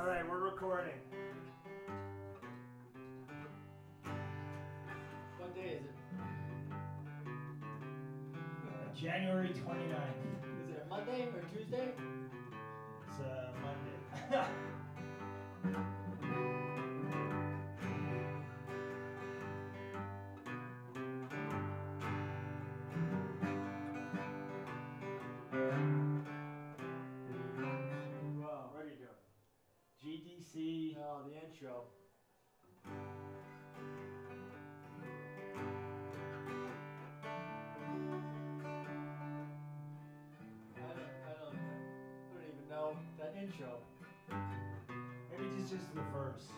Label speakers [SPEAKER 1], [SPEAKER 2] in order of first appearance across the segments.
[SPEAKER 1] All right, we're recording.
[SPEAKER 2] What day is it?
[SPEAKER 1] Uh, January 29th.
[SPEAKER 2] Is it a Monday or Tuesday?
[SPEAKER 1] It's a Monday.
[SPEAKER 2] intro.
[SPEAKER 1] Maybe just just the verse.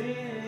[SPEAKER 3] sin.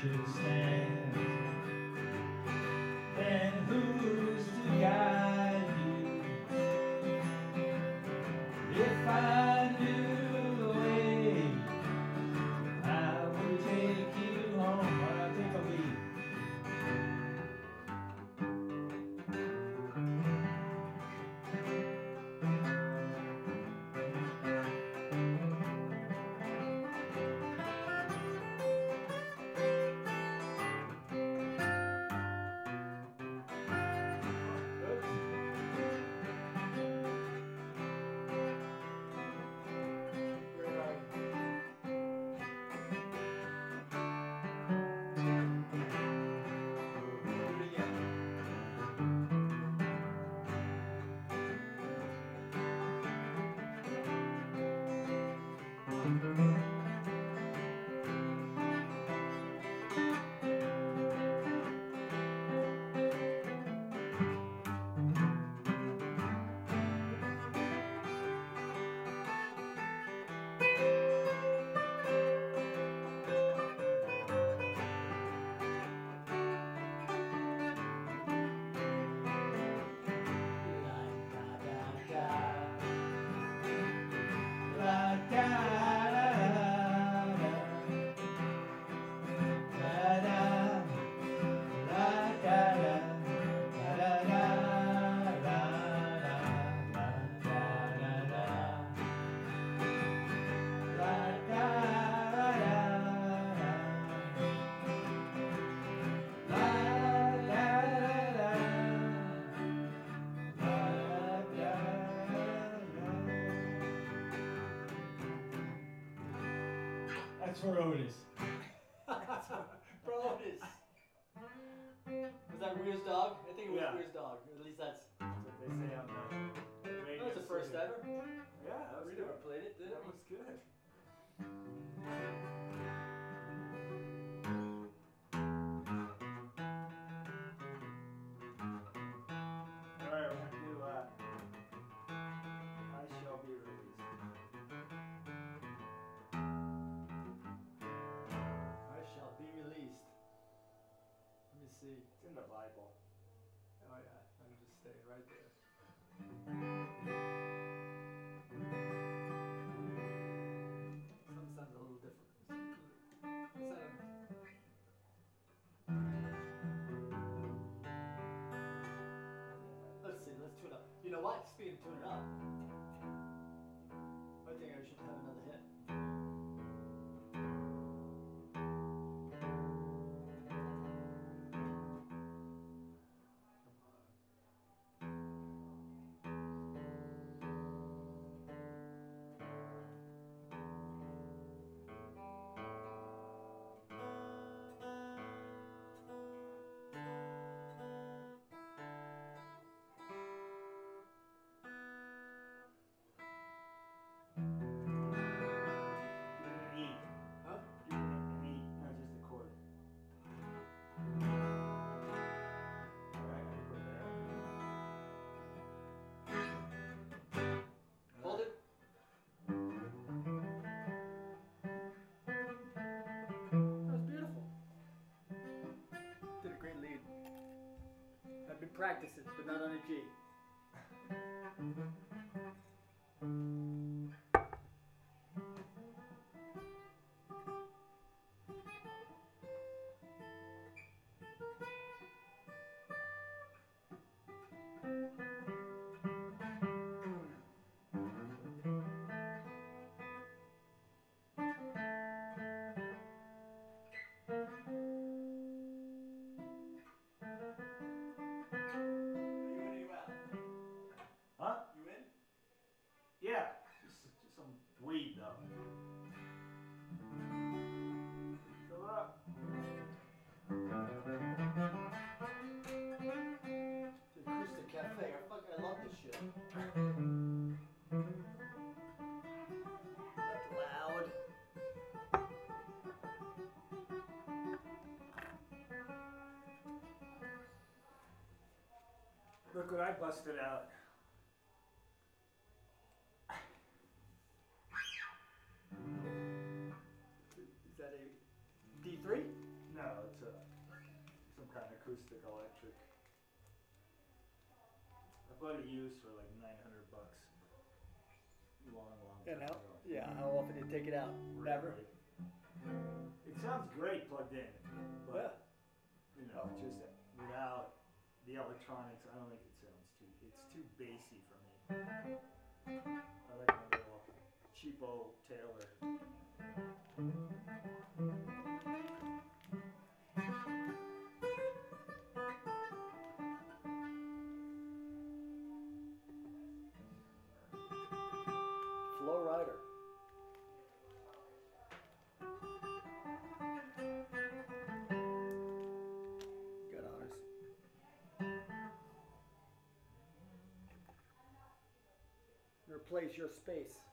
[SPEAKER 3] should. That's Otis.
[SPEAKER 1] Tune up. speed, what? Speaking up, I think I should have Been practicing, but not on a G.
[SPEAKER 3] Look what I busted out.
[SPEAKER 1] Is that a D3?
[SPEAKER 3] No, it's a some kind of acoustic electric. I bought it used for like nine hundred bucks. Long, long
[SPEAKER 1] And
[SPEAKER 3] time
[SPEAKER 1] how?
[SPEAKER 3] ago.
[SPEAKER 1] Yeah. How often do you take it out? Never.
[SPEAKER 3] It sounds great plugged in, but
[SPEAKER 1] Yeah.
[SPEAKER 3] but you know, just without the electronics, I don't think bassy for me. I like my little cheapo Taylor.
[SPEAKER 1] Replace your space.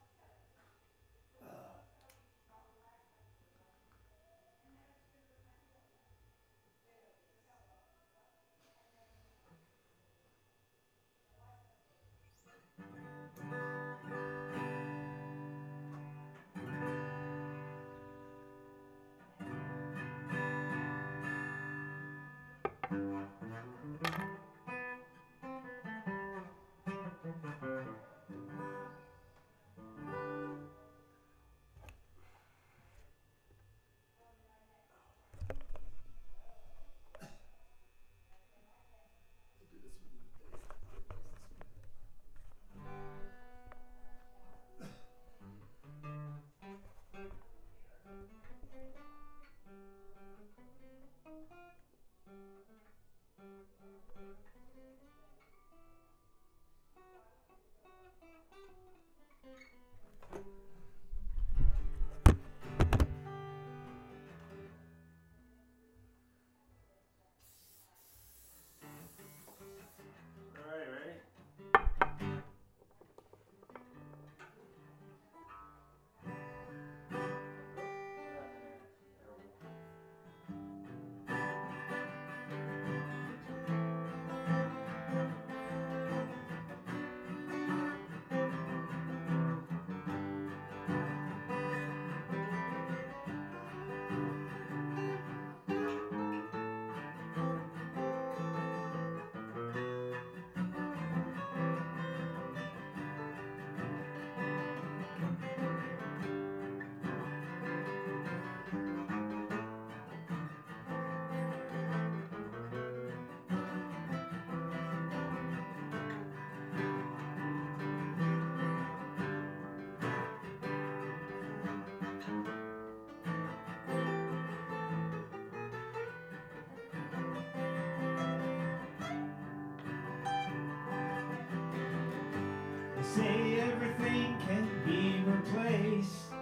[SPEAKER 3] say everything can be replaced.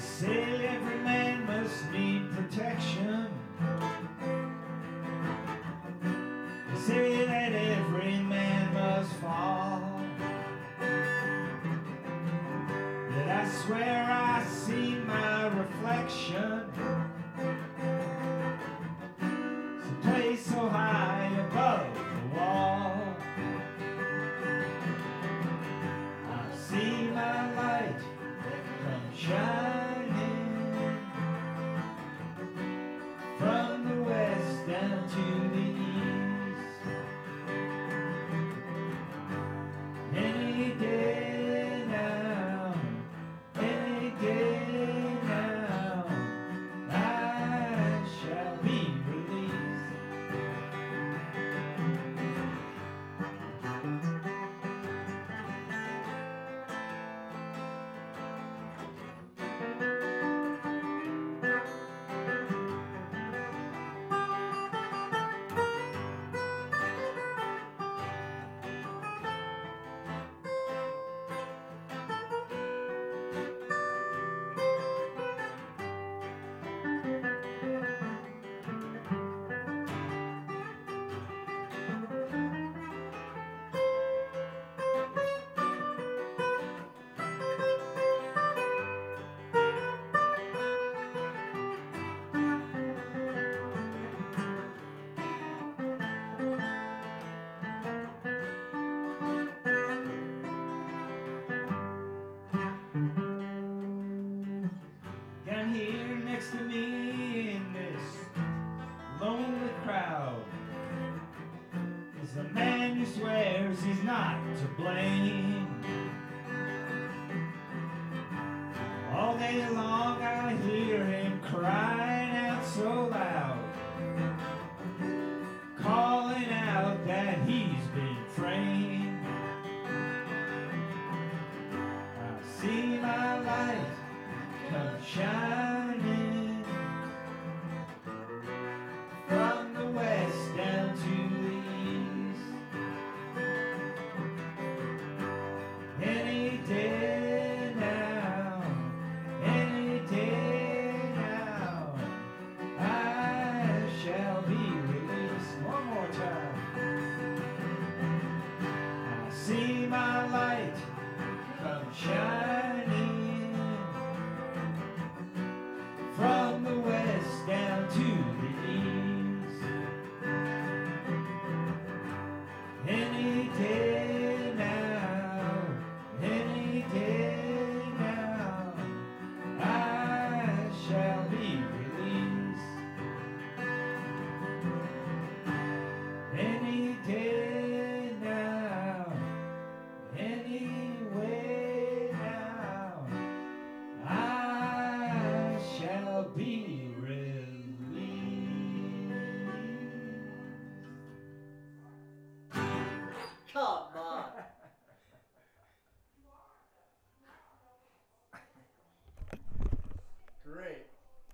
[SPEAKER 3] said every man must need protection. They say that every man must fall. That I swear I see my reflection. swears he's not to blame. All day long I hear him crying out so loud.